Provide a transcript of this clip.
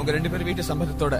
அவங்க ரெண்டு பேரும் வீட்டு சம்பந்தத்தோட